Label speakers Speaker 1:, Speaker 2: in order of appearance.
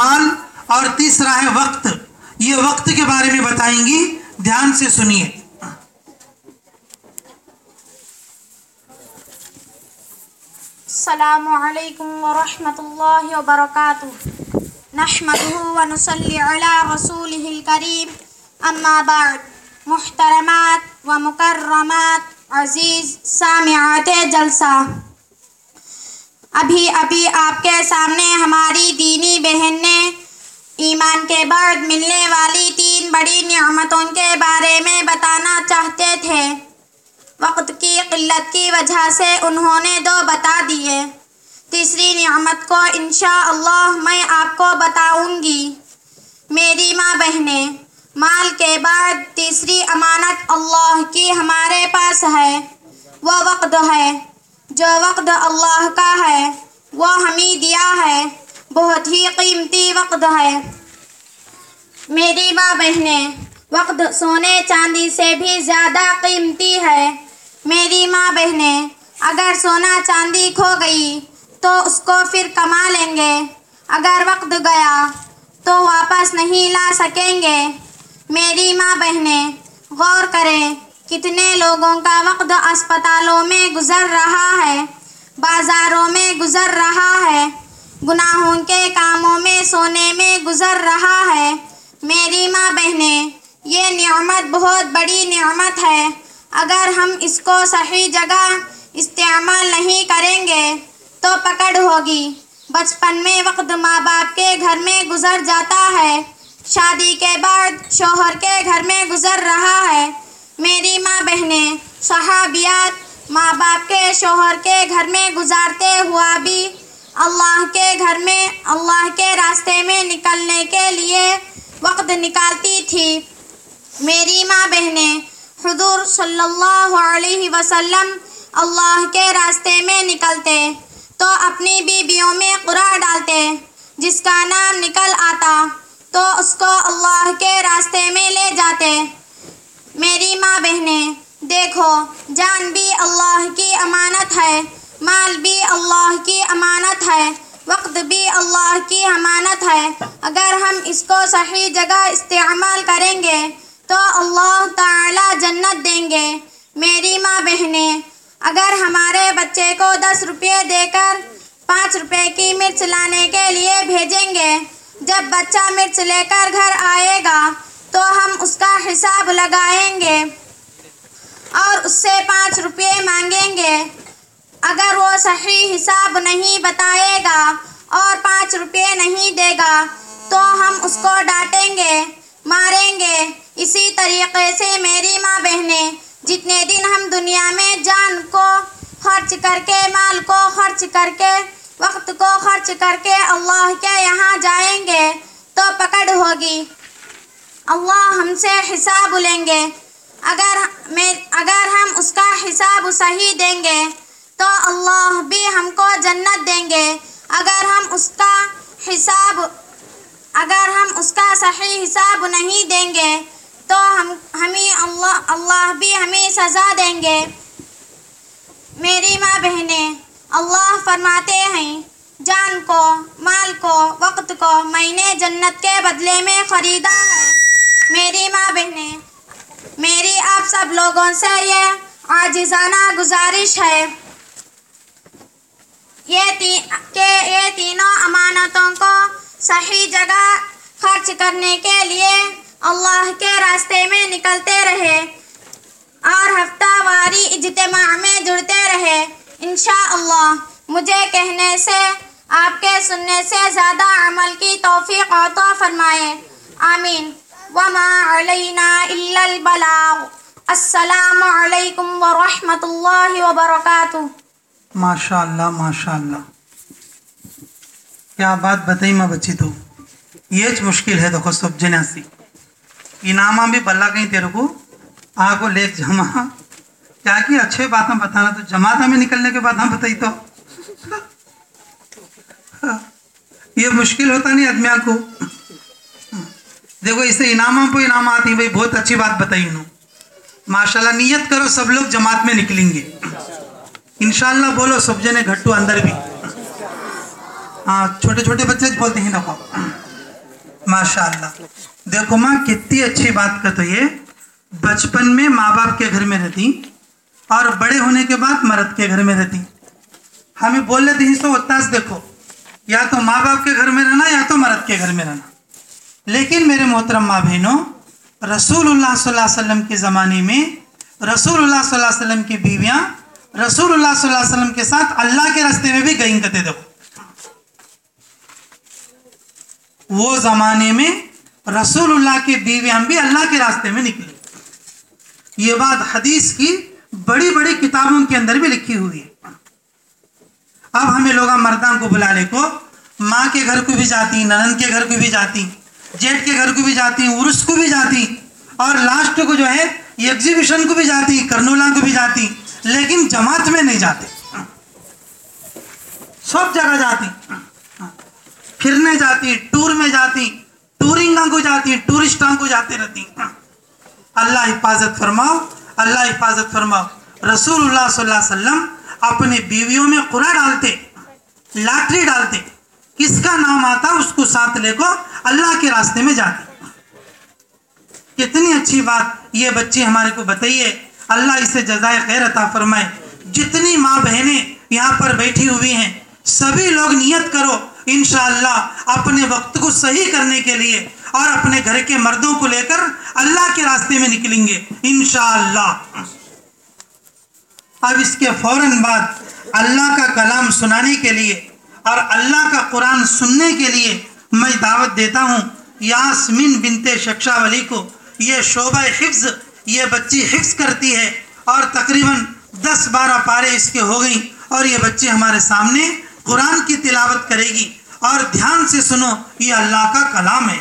Speaker 1: अमाल और तीसरा है वक्त। ये वक्त के बारे में बताएँगी। ध्यान से सुनिए।
Speaker 2: अलैक्म वरहमतुल्लाहि वबरकातुहू नहमदुहु व नुसल्ली अला रसूलिहिल करीम। अम्मा बाद। मुहतरमात व मुकर्रमात। अज़ीज़ सामियात जलसा। अभी अभी आपके सामने हमारी दीनी बहन ने ईमान के बाद मिलने वाली तीन बड़ी नियामतों के बारे में बताना चाहते थे। वक्त की किल्लत की वजह से उन्होंने दो बता दिए। तीसरी नियामत को अल्लाह मैं आपको बताऊँगी। मेरी माँ बहने, माल के बाद तीसरी अमानत अल्लाह की हमारे पास है। वह वक्त है जो वक्त अल्लाह का है वह हमें दिया है, बहुत ही कीमती वक्त है। मेरी माँ बहने, वक्त सोने चांदी से भी ज़्यादा कीमती है। मेरी माँ बहने, अगर सोना चांदी खो गई तो उसको फिर कमा लेंगे। अगर वक्त गया तो वापस नहीं ला सकेंगे। मेरी माँ बहने, गौर करें कितने लोगों का वक्त अस्पतालों में गुजर रहा है, बाज़ारों में गुजर रहा है, गुनाहों के कामों में सोने में गुजर रहा है। मेरी माँ बहने, ये नियामत बहुत बड़ी नियामत है। अगर हम इसको सही जगह इस्तेमाल नहीं करेंगे तो पकड़ होगी। बचपन में वक्त माँ बाप के घर में गुजर जाता है। शादी के बाद शोहर के घर में गुजर रहा है। मेरी माँ बहने, सहाबियात माँ बाप के शोहर के घर में गुजारते हुआ भी अल्लाह के घर में, अल्लाह के रास्ते में निकलने के लिए वक्त निकालती थी। मेरी माँ बहने, हुजूर सल्लल्लाहु अलैहि वसल्लम अल्लाह के रास्ते में निकलते तो अपनी बीबियों में कुरा डालते, जिसका नाम निकल आता तो उसको अल्लाह के रास्ते में ले जाते। मेरी माँ बहने, देखो, जान भी अल्लाह की अमानत है, माल भी अल्लाह की अमानत है, वक्त भी अल्लाह की अमानत है। अगर हम इसको सही जगह इस्तेमाल करेंगे तो अल्लाह ताला जन्नत देंगे। मेरी माँ बहने, अगर हमारे बच्चे को दस रुपये देकर पाँच रुपये की मिर्च लाने के लिए भेजेंगे, जब बच्चा मिर्च लेकर घर आएगा तो हम उसका हिसाब लगाएँगे और उससे पाँच रुपये मांगेंगे। अगर वो सही हिसाब नहीं बताएगा और पाँच रुपये नहीं देगा तो हम उसको डांटेंगे, मारेंगे। इसी तरीके से मेरी माँ बहने, जितने दिन हम दुनिया में जान को खर्च करके, माल को खर्च करके, वक्त को खर्च करके अल्लाह के यहाँ जाएँगे तो पकड़ होगी। अल्लाह हमसे हिसाब लेंगे अगर मैं, अगर हम उसका हिसाब सही देंगे तो अल्लाह भी हमको जन्नत देंगे। अगर हम उसका हिसाब, अगर हम उसका सही हिसाब नहीं देंगे तो हम, हमें अल्लाह अल्लाह भी हमें सज़ा देंगे। मेरी माँ बहने, अल्लाह फरमाते हैं, जान को, माल को, वक्त को मैंने जन्नत के बदले में ख़रीदा है मेरी माँ बहने मेरी आप सब लोगों से ये आजिजाना गुजारिश है। ये ती, के ये तीनों अमानतों को सही जगह खर्च करने के लिए अल्लाह के रास्ते में निकलते रहे और हफ्तावारी इज्तमा में जुड़ते रहे। अल्लाह मुझे कहने से आपके सुनने से ज़्यादा अमल की तौफीक अता फरमाए। आमीन। वमा अलैना इल्लल बलाग अस्सलामु अलैकुम व रहमतुल्लाहि व बरकातुहू
Speaker 3: माशाल्लाह माशाल्लाह। क्या बात बताई माँ बच्ची तो? ये मुश्किल है देखो सब जनासी इनामा भी बल्ला कहीं तेरे को? आगो ले जमा। क्या कि अच्छे बातें बताना तो जमाता में निकलने के बाद हम बताई तो। ये मुश्किल होता नहीं आदमिया को? देखो, इसे इनामा को इनाम आती भाई, बहुत अच्छी बात बताई इन्हों माशाल्लाह, नियत करो, सब लोग जमात में निकलेंगे। इनशाला बोलो, सब जने घट्टू अंदर भी। हाँ छोटे छोटे बच्चे बोलते हैं, देखो। माशाल्लाह। देखो माँ, कितनी अच्छी बात कर तो ये। बचपन में माँ बाप के घर में रहती, और बड़े होने के बाद मर्द के घर में रहती। हमें बोल लेते हैं तो उतास देखो। या तो माँ बाप के घर में रहना, या तो मर्द के घर में रहना। लेकिन मेरे मोहतरम माँ बहनों अलैहि वसल्लम के ज़माने में अलैहि वसल्लम की बीवियाँ अलैहि वसल्लम के साथ अल्लाह के रास्ते में भी गई करते देखो। वो ज़माने में रसूलुल्लाह की बीवियाँ भी अल्लाह के रास्ते में निकली। ये बात हदीस की बड़ी बड़ी किताबों के अंदर भी लिखी हुई है। अब हमें लोग मर्दान को बुला ले को, माँ के घर को भी जाती ननन के घर को भी जाती। जेठ के घर को भी जाती उर्स को भी जाती, और लास्ट को जो है एग्जीबिशन को भी जाती, करनोला को भी जाती, लेकिन जमात में नहीं जाते। सब जगह जाती। फिरने जाती टूर में जाती टूरिंग को जाती टूरिस्टा को जाते रहती। अल्लाह हिफाजत फरमाओ, अल्लाह हिफाजत फरमाओ। अलैहि वसल्लम अपने बीवियों में कुरा डालते लाटरी डालते। किसका नाम आता उसको साथ लेको अल्लाह के रास्ते में जाते कितनी अच्छी बात ये बच्चे हमारे को बताइए। अल्लाह इसे जजाय खैर अता फरमाए। जितनी माँ बहनें यहाँ पर बैठी हुई हैं, सभी लोग नियत करो इन अपने वक्त को सही करने के लिए और अपने घर के मर्दों को लेकर अल्लाह के रास्ते में निकलेंगे इन अब इसके फ़ौरन बाद अल्लाह का कलाम सुनाने के लिए और अल्लाह का कुरान सुनने के लिए मैं दावत देता हूँ, यासमिन बिनते शख्सावली को। ये शोबा हिफ्ज़, ये बच्ची हिफ्ज़ करती है और तकरीबन दस बारह पारे इसके हो गई और ये बच्चे हमारे सामने कुरान की तिलावत करेगी। और ध्यान से सुनो, ये अल्लाह का कलाम है।